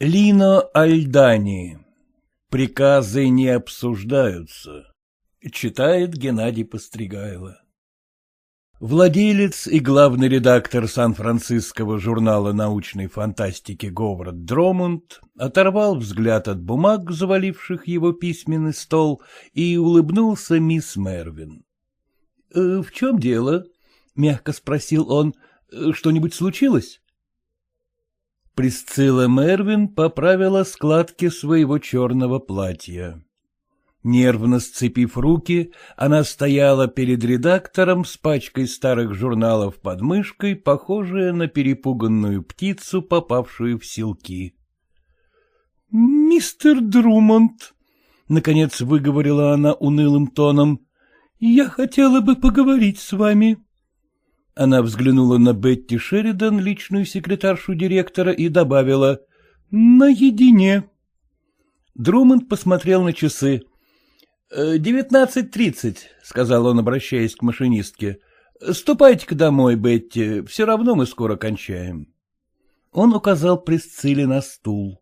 Лино Альдани. Приказы не обсуждаются. Читает Геннадий Постригайло. Владелец и главный редактор Сан-Франциского журнала научной фантастики Говард Дромунд оторвал взгляд от бумаг, заваливших его письменный стол, и улыбнулся мисс Мервин. «Э, — В чем дело? — мягко спросил он. «Э, — Что-нибудь случилось? Присцилла Мервин поправила складки своего черного платья. Нервно сцепив руки, она стояла перед редактором с пачкой старых журналов под мышкой, похожая на перепуганную птицу, попавшую в селки. — Мистер Друмонт, — наконец выговорила она унылым тоном, — я хотела бы поговорить с вами. Она взглянула на Бетти Шеридан, личную секретаршу директора, и добавила «наедине». Друмонд посмотрел на часы. «Э, — Девятнадцать тридцать, — сказал он, обращаясь к машинистке. — Ступайте-ка домой, Бетти, все равно мы скоро кончаем. Он указал Присцилле на стул.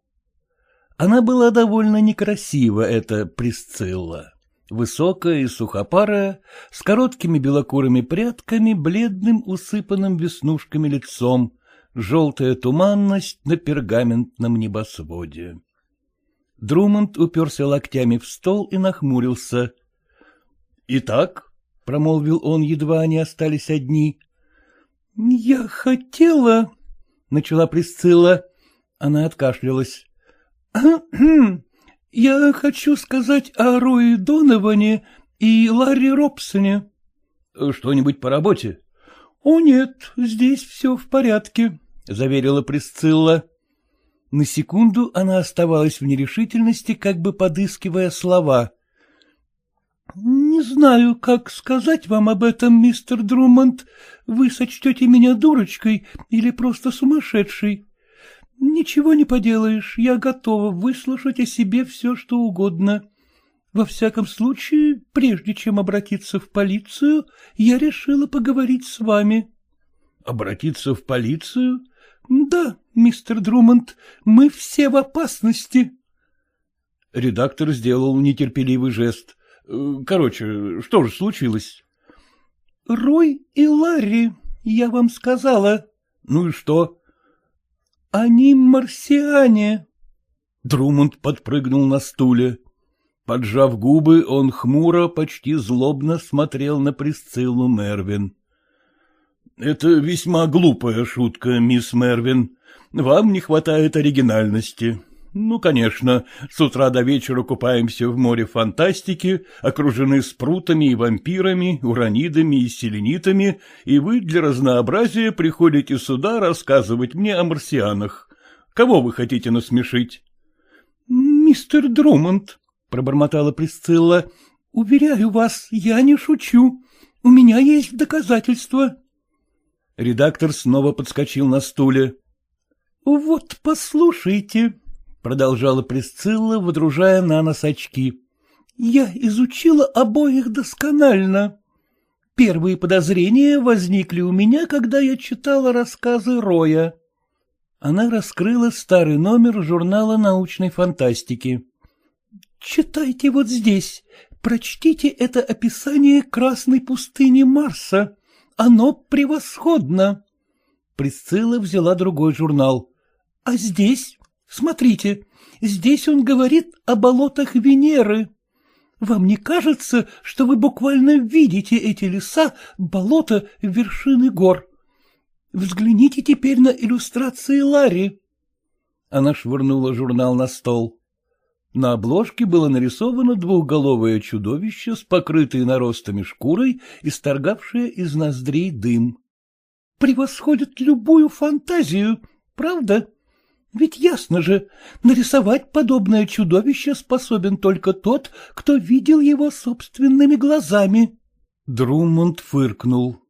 Она была довольно некрасива, эта Присцилла. Высокая и сухопарая, с короткими белокурыми прядками, бледным усыпанным веснушками лицом, желтая туманность на пергаментном небосводе. Друмонд уперся локтями в стол и нахмурился. — Итак, — промолвил он, едва они остались одни. — Я хотела, — начала Присцилла. Она откашлялась. — Я хочу сказать о Рое Доноване и Ларри Робсоне. — Что-нибудь по работе? — О, нет, здесь все в порядке, — заверила Присцилла. На секунду она оставалась в нерешительности, как бы подыскивая слова. — Не знаю, как сказать вам об этом, мистер Друмонд. Вы сочтете меня дурочкой или просто сумасшедшей. Ничего не поделаешь, я готова выслушать о себе все, что угодно. Во всяком случае, прежде чем обратиться в полицию, я решила поговорить с вами. — Обратиться в полицию? — Да, мистер Друмонд, мы все в опасности. Редактор сделал нетерпеливый жест. Э, — Короче, что же случилось? — Рой и Ларри, я вам сказала. — Ну и что? — Они марсиане. Друмонд подпрыгнул на стуле. Поджав губы, он хмуро, почти злобно смотрел на Присциллу Мервин. — Это весьма глупая шутка, мисс Мервин. Вам не хватает оригинальности. Ну, конечно, с утра до вечера купаемся в море фантастики, окружены спрутами и вампирами, уранидами и селенитами, и вы для разнообразия приходите сюда рассказывать мне о марсианах. Кого вы хотите насмешить? — Мистер Друмонд, — пробормотала Присцилла, — уверяю вас, я не шучу. У меня есть доказательства. Редактор снова подскочил на стуле. — Вот послушайте, — продолжала Присцилла, выдружая на нос очки. — Я изучила обоих досконально. Первые подозрения возникли у меня, когда я читала рассказы Роя. Она раскрыла старый номер журнала научной фантастики. — Читайте вот здесь, прочтите это описание Красной пустыни Марса. Оно превосходно. Присцилла взяла другой журнал. — А здесь? Смотрите, здесь он говорит о болотах Венеры. Вам не кажется, что вы буквально видите эти леса, болота, вершины гор? Взгляните теперь на иллюстрации Ларри. Она швырнула журнал на стол. На обложке было нарисовано двухголовое чудовище с покрытой наростами шкурой, исторгавшее из ноздрей дым. — Превосходит любую фантазию, правда? Ведь ясно же, нарисовать подобное чудовище способен только тот, кто видел его собственными глазами. Друмонд фыркнул.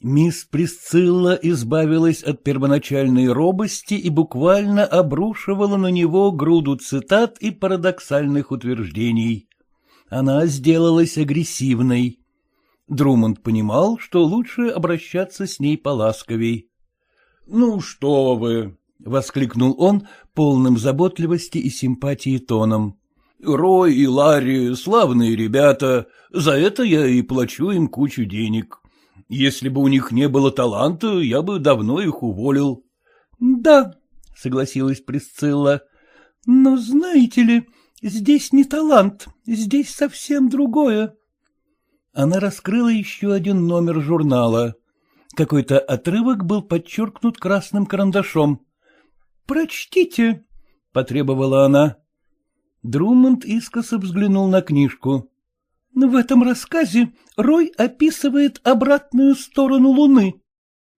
Мисс Присцилла избавилась от первоначальной робости и буквально обрушивала на него груду цитат и парадоксальных утверждений. Она сделалась агрессивной. Друмонд понимал, что лучше обращаться с ней поласковей. — Ну что вы, — воскликнул он полным заботливости и симпатии тоном. — Рой и Ларри — славные ребята, за это я и плачу им кучу денег. Если бы у них не было таланта, я бы давно их уволил. — Да, — согласилась Присцилла, — но знаете ли, здесь не талант, здесь совсем другое. Она раскрыла еще один номер журнала. Какой-то отрывок был подчеркнут красным карандашом. — Прочтите, — потребовала она. Друмонд искоса взглянул на книжку. — В этом рассказе Рой описывает обратную сторону Луны.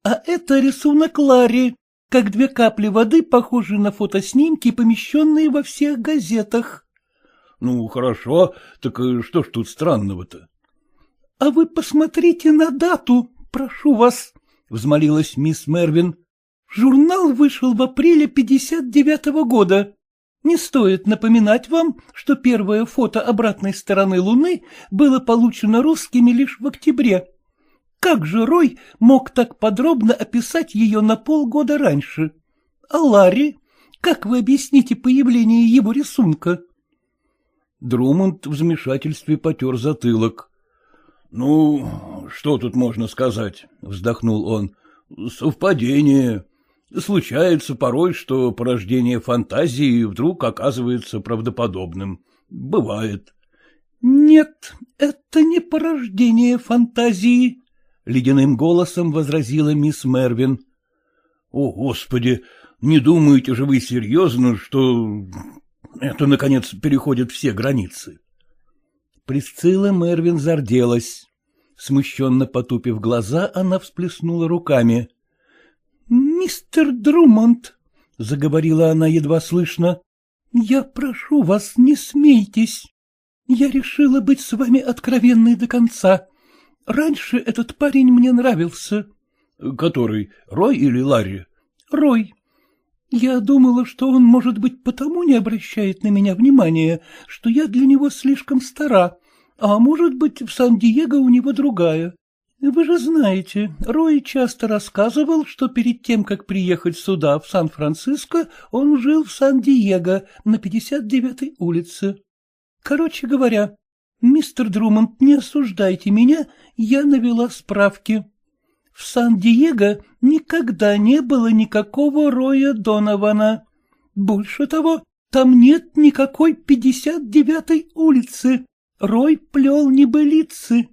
А это рисунок Ларри, как две капли воды, похожие на фотоснимки, помещенные во всех газетах. — Ну, хорошо, так что ж тут странного-то? — А вы посмотрите на дату, прошу вас, — взмолилась мисс Мервин. — Журнал вышел в апреле 59-го года. Не стоит напоминать вам, что первое фото обратной стороны Луны было получено русскими лишь в октябре. Как же Рой мог так подробно описать ее на полгода раньше? А Ларри, как вы объясните появление его рисунка? Друмонд в замешательстве потер затылок. — Ну, что тут можно сказать? — вздохнул он. — Совпадение. Случается порой, что порождение фантазии вдруг оказывается правдоподобным. Бывает. — Нет, это не порождение фантазии, — ледяным голосом возразила мисс Мервин. — О, Господи, не думаете же вы серьезно, что это, наконец, переходит все границы? Присцилла Мервин зарделась. Смущенно потупив глаза, она всплеснула руками. — Мистер Друмонт, — заговорила она едва слышно, — я прошу вас, не смейтесь. Я решила быть с вами откровенной до конца. Раньше этот парень мне нравился. — Который, Рой или Ларри? — Рой. Я думала, что он, может быть, потому не обращает на меня внимания, что я для него слишком стара, а может быть, в Сан-Диего у него другая. Вы же знаете, Рой часто рассказывал, что перед тем, как приехать сюда, в Сан-Франциско, он жил в Сан-Диего на 59-й улице. Короче говоря, мистер Друмонд, не осуждайте меня, я навела справки. В Сан-Диего никогда не было никакого Роя Донована. Больше того, там нет никакой 59-й улицы. Рой плел небылицы.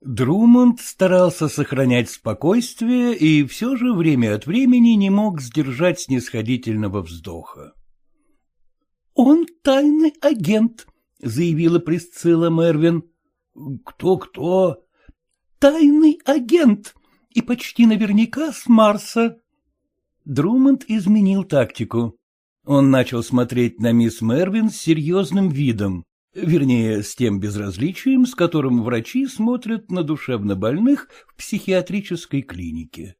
Друмонд старался сохранять спокойствие и все же время от времени не мог сдержать снисходительного вздоха. — Он тайный агент, — заявила Присцилла Мервин. «Кто, — Кто-кто? Тайный агент, и почти наверняка с Марса. Друмонд изменил тактику. Он начал смотреть на мисс Мервин с серьезным видом, вернее, с тем безразличием, с которым врачи смотрят на душевнобольных в психиатрической клинике.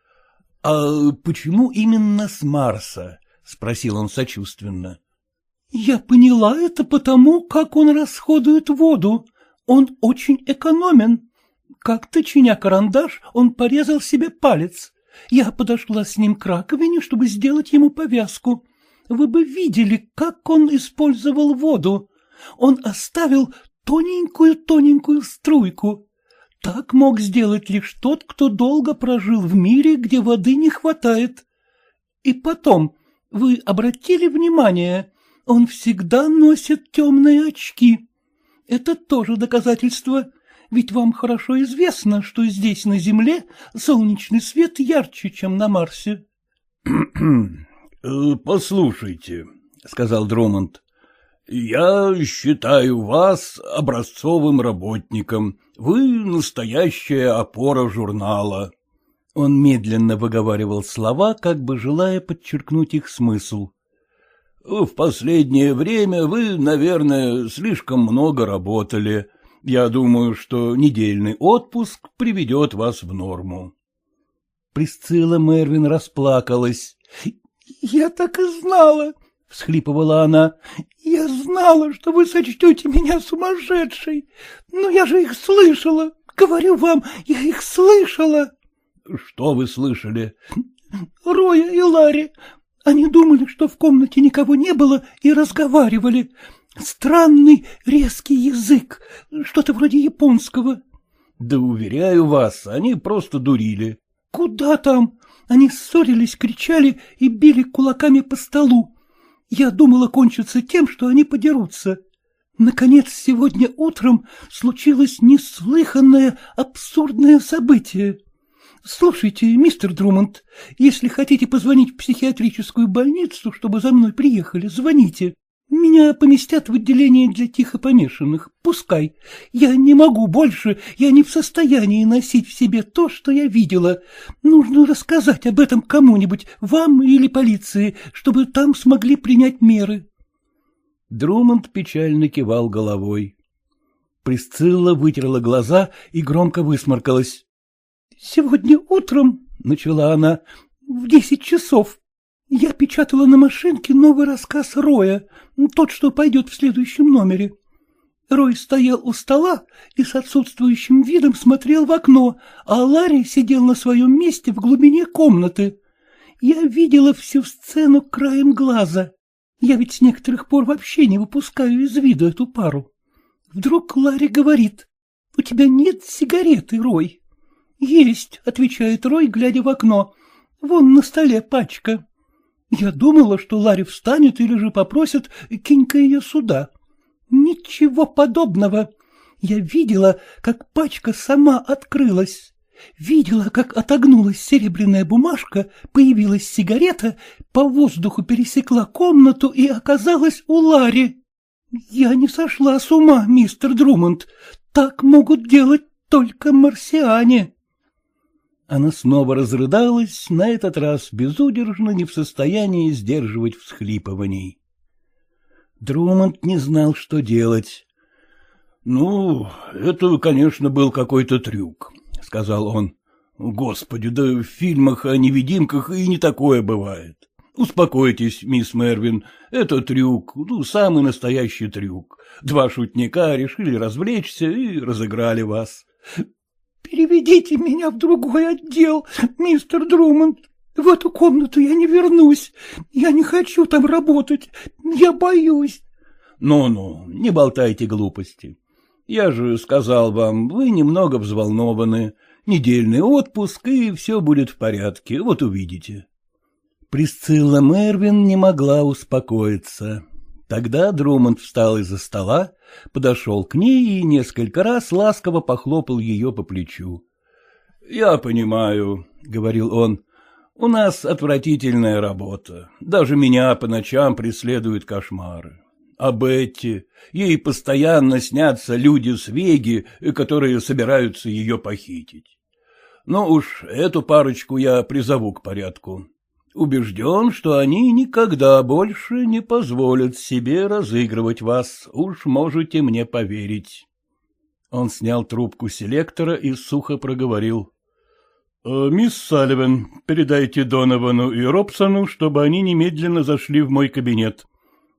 — А почему именно с Марса? — спросил он сочувственно. — Я поняла это потому, как он расходует воду. Он очень экономен. Как-то, чиня карандаш, он порезал себе палец. Я подошла с ним к раковине, чтобы сделать ему повязку. Вы бы видели, как он использовал воду. Он оставил тоненькую-тоненькую струйку. Так мог сделать лишь тот, кто долго прожил в мире, где воды не хватает. И потом, вы обратили внимание, он всегда носит темные очки. Это тоже доказательство ведь вам хорошо известно, что здесь, на Земле, солнечный свет ярче, чем на Марсе. Э, — Послушайте, — сказал Дромонд, — я считаю вас образцовым работником. Вы настоящая опора журнала. Он медленно выговаривал слова, как бы желая подчеркнуть их смысл. — В последнее время вы, наверное, слишком много работали. — я думаю, что недельный отпуск приведет вас в норму. Присцилла Мервин расплакалась. — Я так и знала, — всхлипывала она. — Я знала, что вы сочтете меня сумасшедшей. Но я же их слышала. Говорю вам, я их слышала. — Что вы слышали? Роя и Ларри. Они думали, что в комнате никого не было, и разговаривали. Странный резкий язык, что-то вроде японского. Да уверяю вас, они просто дурили. Куда там? Они ссорились, кричали и били кулаками по столу. Я думала кончиться тем, что они подерутся. Наконец, сегодня утром случилось неслыханное абсурдное событие. Слушайте, мистер Друмонд, если хотите позвонить в психиатрическую больницу, чтобы за мной приехали, звоните. Меня поместят в отделение для тихопомешанных. Пускай. Я не могу больше, я не в состоянии носить в себе то, что я видела. Нужно рассказать об этом кому-нибудь, вам или полиции, чтобы там смогли принять меры. Друмонд печально кивал головой. Присцилла вытерла глаза и громко высморкалась. — Сегодня утром, — начала она, — в десять часов я печатала на машинке новый рассказ Роя, тот, что пойдет в следующем номере. Рой стоял у стола и с отсутствующим видом смотрел в окно, а Ларри сидел на своем месте в глубине комнаты. Я видела всю сцену краем глаза. Я ведь с некоторых пор вообще не выпускаю из виду эту пару. Вдруг Ларри говорит, — У тебя нет сигареты, Рой? — Есть, — отвечает Рой, глядя в окно. — Вон на столе пачка. Я думала, что Ларри встанет или же попросит, кинь-ка ее сюда. Ничего подобного. Я видела, как пачка сама открылась. Видела, как отогнулась серебряная бумажка, появилась сигарета, по воздуху пересекла комнату и оказалась у Ларри. Я не сошла с ума, мистер Друмонд. Так могут делать только марсиане. Она снова разрыдалась, на этот раз безудержно, не в состоянии сдерживать всхлипываний. Друмонд не знал, что делать. — Ну, это, конечно, был какой-то трюк, — сказал он. — Господи, да в фильмах о невидимках и не такое бывает. Успокойтесь, мисс Мервин, это трюк, ну, самый настоящий трюк. Два шутника решили развлечься и разыграли вас. Переведите меня в другой отдел, мистер Друмонд. В эту комнату я не вернусь. Я не хочу там работать. Я боюсь. Ну-ну, не болтайте глупости. Я же сказал вам, вы немного взволнованы. Недельный отпуск, и все будет в порядке, вот увидите. Присцилла Мервин не могла успокоиться. Тогда Друмонд встал из-за стола, подошел к ней и несколько раз ласково похлопал ее по плечу. — Я понимаю, — говорил он, — у нас отвратительная работа. Даже меня по ночам преследуют кошмары. А Бетти, ей постоянно снятся люди с Веги, которые собираются ее похитить. Ну уж эту парочку я призову к порядку. Убежден, что они никогда больше не позволят себе разыгрывать вас, уж можете мне поверить. Он снял трубку селектора и сухо проговорил. «Э, — Мисс Салливан, передайте Доновану и Робсону, чтобы они немедленно зашли в мой кабинет.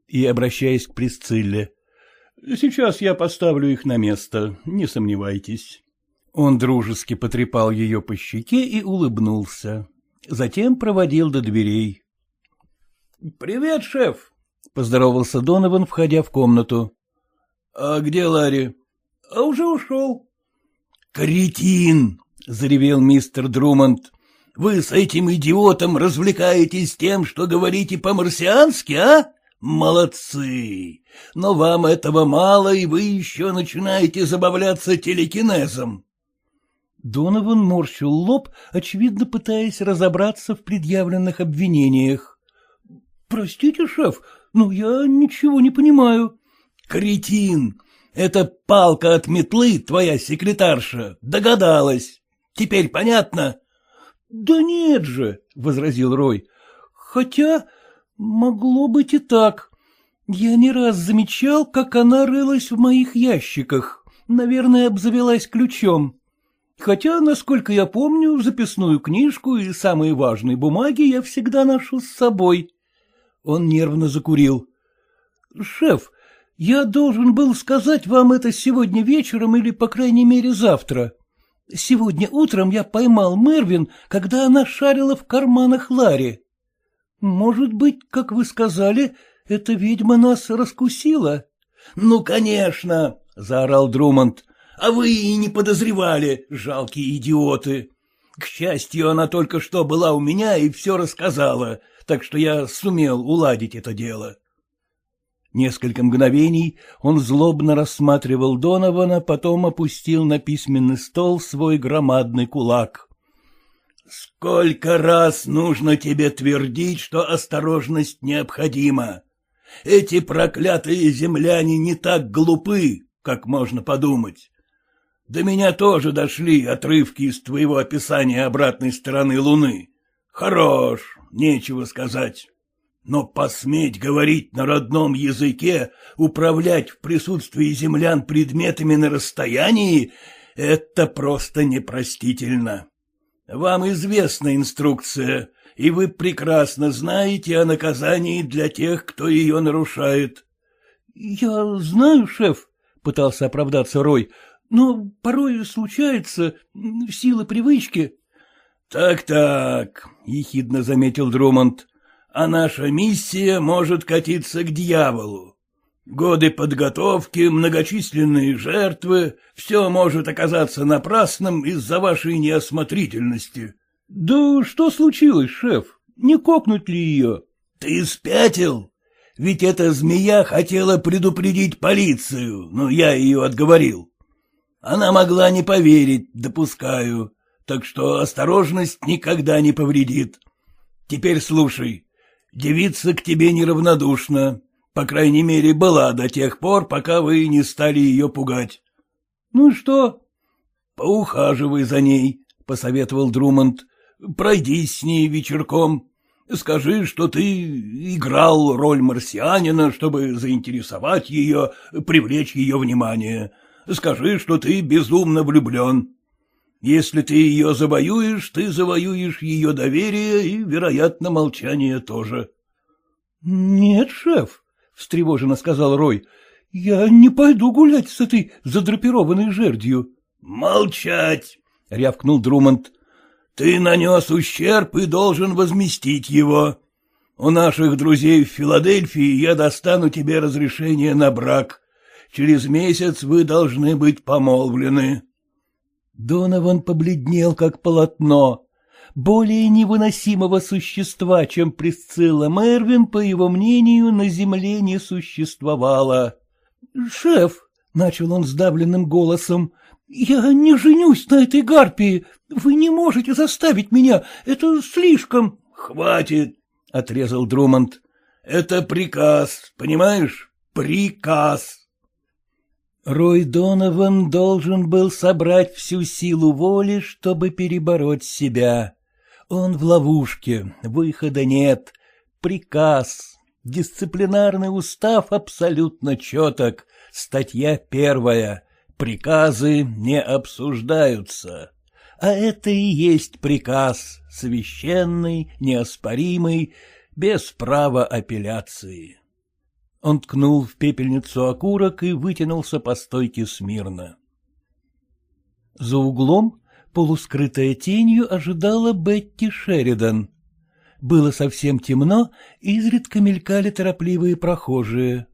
И, обращаясь к Присцилле, — Сейчас я поставлю их на место, не сомневайтесь. Он дружески потрепал ее по щеке и улыбнулся затем проводил до дверей. — Привет, шеф! — поздоровался Донован, входя в комнату. — А где Ларри? — А уже ушел. — Кретин! — заревел мистер Друмонд. — Вы с этим идиотом развлекаетесь тем, что говорите по-марсиански, а? Молодцы! Но вам этого мало, и вы еще начинаете забавляться телекинезом. Донован морщил лоб, очевидно пытаясь разобраться в предъявленных обвинениях. — Простите, шеф, но я ничего не понимаю. — Кретин! Это палка от метлы, твоя секретарша, догадалась. Теперь понятно? — Да нет же, — возразил Рой. — Хотя могло быть и так. Я не раз замечал, как она рылась в моих ящиках. Наверное, обзавелась ключом. Хотя, насколько я помню, записную книжку и самые важные бумаги я всегда ношу с собой. Он нервно закурил. — Шеф, я должен был сказать вам это сегодня вечером или, по крайней мере, завтра. Сегодня утром я поймал Мервин, когда она шарила в карманах Ларри. Может быть, как вы сказали, эта ведьма нас раскусила? — Ну, конечно, — заорал Друмонд. — А вы и не подозревали, жалкие идиоты. К счастью, она только что была у меня и все рассказала, так что я сумел уладить это дело. Несколько мгновений он злобно рассматривал Донована, потом опустил на письменный стол свой громадный кулак. — Сколько раз нужно тебе твердить, что осторожность необходима? Эти проклятые земляне не так глупы, как можно подумать. До меня тоже дошли отрывки из твоего описания обратной стороны Луны. Хорош, нечего сказать. Но посметь говорить на родном языке, управлять в присутствии землян предметами на расстоянии — это просто непростительно. Вам известна инструкция, и вы прекрасно знаете о наказании для тех, кто ее нарушает. — Я знаю, шеф, — пытался оправдаться Рой, — но порой случается сила привычки. Так — Так-так, — ехидно заметил Друмонд, а наша миссия может катиться к дьяволу. Годы подготовки, многочисленные жертвы — все может оказаться напрасным из-за вашей неосмотрительности. — Да что случилось, шеф? Не кокнуть ли ее? — Ты спятил? Ведь эта змея хотела предупредить полицию, но я ее отговорил. Она могла не поверить, допускаю, так что осторожность никогда не повредит. Теперь слушай, Девица к тебе неравнодушна, по крайней мере, была до тех пор, пока вы не стали ее пугать. — Ну что? — Поухаживай за ней, — посоветовал Друмонд. — Пройдись с ней вечерком. Скажи, что ты играл роль марсианина, чтобы заинтересовать ее, привлечь ее внимание. Скажи, что ты безумно влюблен. Если ты ее завоюешь, ты завоюешь ее доверие и, вероятно, молчание тоже. — Нет, шеф, — встревоженно сказал Рой, — я не пойду гулять с этой задрапированной жердью. — Молчать! — рявкнул Друмонд. — Ты нанес ущерб и должен возместить его. У наших друзей в Филадельфии я достану тебе разрешение на брак. Через месяц вы должны быть помолвлены. Донован побледнел, как полотно. Более невыносимого существа, чем Присцилла Мервин, по его мнению, на земле не существовало. — Шеф, — начал он сдавленным голосом, — я не женюсь на этой гарпии. Вы не можете заставить меня. Это слишком. — Хватит, — отрезал Друмонд. — Это приказ, понимаешь? Приказ. Рой Донован должен был собрать всю силу воли, чтобы перебороть себя. Он в ловушке, выхода нет. Приказ. Дисциплинарный устав абсолютно четок. Статья первая. Приказы не обсуждаются. А это и есть приказ, священный, неоспоримый, без права апелляции. Он ткнул в пепельницу окурок и вытянулся по стойке смирно. За углом, полускрытая тенью, ожидала Бетти Шеридан. Было совсем темно, изредка мелькали торопливые прохожие.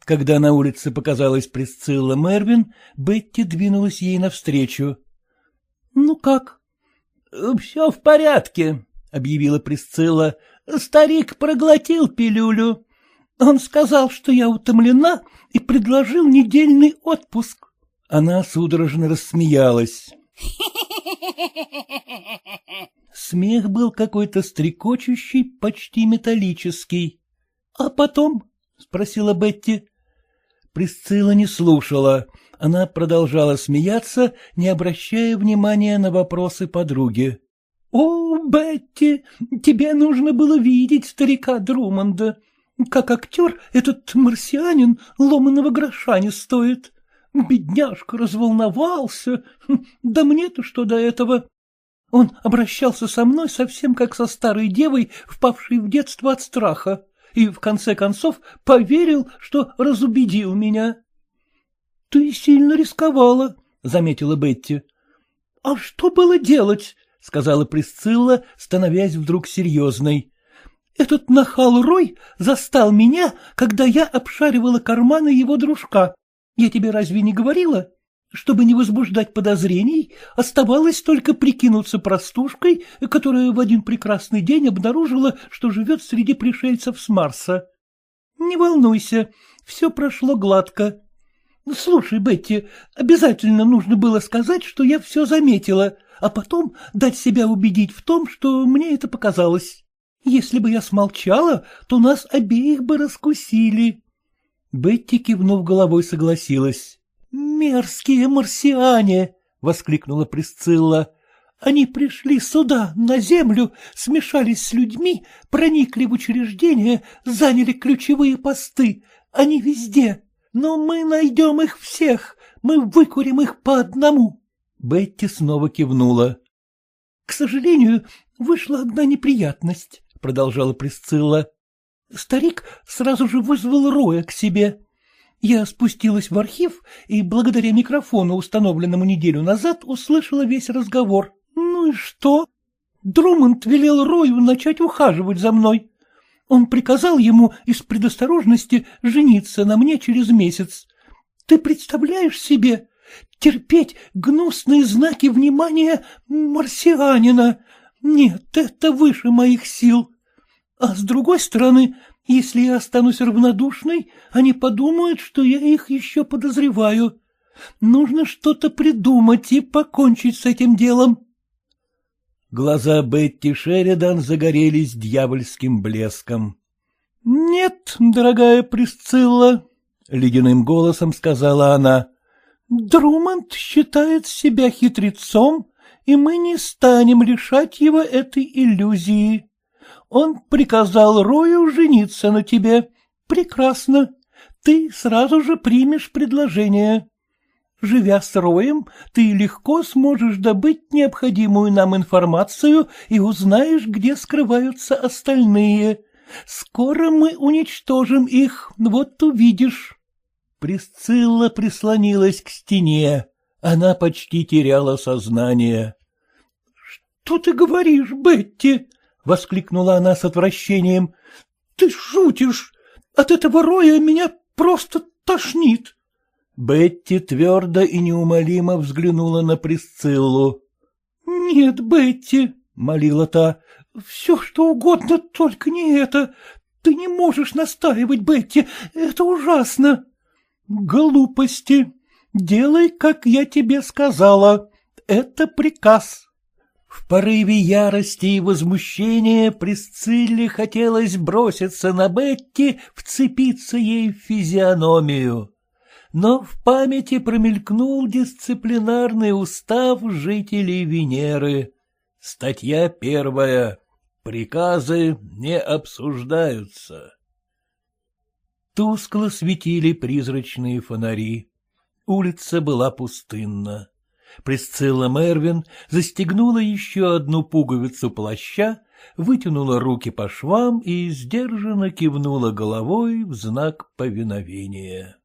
Когда на улице показалась Присцилла Мервин, Бетти двинулась ей навстречу. — Ну как? — Все в порядке, — объявила Присцилла. — Старик проглотил пилюлю. Он сказал, что я утомлена, и предложил недельный отпуск. Она судорожно рассмеялась. Смех был какой-то стрекочущий, почти металлический. — А потом? — спросила Бетти. Присцилла не слушала. Она продолжала смеяться, не обращая внимания на вопросы подруги. — О, Бетти, тебе нужно было видеть старика Друмонда. Как актер этот марсианин ломаного гроша не стоит. Бедняжка разволновался. Да мне-то что до этого? Он обращался со мной совсем как со старой девой, впавшей в детство от страха, и в конце концов поверил, что разубедил меня. — Ты сильно рисковала, — заметила Бетти. — А что было делать? — сказала Присцилла, становясь вдруг серьезной. — Этот нахал Рой застал меня, когда я обшаривала карманы его дружка. Я тебе разве не говорила? Чтобы не возбуждать подозрений, оставалось только прикинуться простушкой, которая в один прекрасный день обнаружила, что живет среди пришельцев с Марса. Не волнуйся, все прошло гладко. Слушай, Бетти, обязательно нужно было сказать, что я все заметила, а потом дать себя убедить в том, что мне это показалось. Если бы я смолчала, то нас обеих бы раскусили. Бетти, кивнув головой, согласилась. «Мерзкие марсиане!» — воскликнула Присцилла. «Они пришли сюда, на землю, смешались с людьми, проникли в учреждения, заняли ключевые посты. Они везде. Но мы найдем их всех, мы выкурим их по одному». Бетти снова кивнула. «К сожалению, вышла одна неприятность», — продолжала Присцилла. «Старик сразу же вызвал Роя к себе». Я спустилась в архив и благодаря микрофону, установленному неделю назад, услышала весь разговор. Ну и что? Друмонд велел Рою начать ухаживать за мной. Он приказал ему из предосторожности жениться на мне через месяц. Ты представляешь себе? Терпеть гнусные знаки внимания марсианина. Нет, это выше моих сил. А с другой стороны, если я останусь равнодушной, они подумают, что я их еще подозреваю. Нужно что-то придумать и покончить с этим делом. Глаза Бетти Шеридан загорелись дьявольским блеском. — Нет, дорогая Присцилла, — ледяным голосом сказала она, — Друмонд считает себя хитрецом, и мы не станем лишать его этой иллюзии. Он приказал Рою жениться на тебе. Прекрасно. Ты сразу же примешь предложение. Живя с Роем, ты легко сможешь добыть необходимую нам информацию и узнаешь, где скрываются остальные. Скоро мы уничтожим их, вот увидишь. Присцилла прислонилась к стене. Она почти теряла сознание. — Что ты говоришь, Бетти? — воскликнула она с отвращением. — Ты шутишь! От этого роя меня просто тошнит. Бетти твердо и неумолимо взглянула на Присциллу. — Нет, Бетти, — молила та, — все что угодно, только не это. Ты не можешь настаивать, Бетти, это ужасно. — Глупости. Делай, как я тебе сказала. Это приказ. В порыве ярости и возмущения Присцилле хотелось броситься на Бетти, вцепиться ей в физиономию. Но в памяти промелькнул дисциплинарный устав жителей Венеры. Статья первая. Приказы не обсуждаются. Тускло светили призрачные фонари. Улица была пустынна. Присцилла Мервин застегнула еще одну пуговицу плаща, вытянула руки по швам и сдержанно кивнула головой в знак повиновения.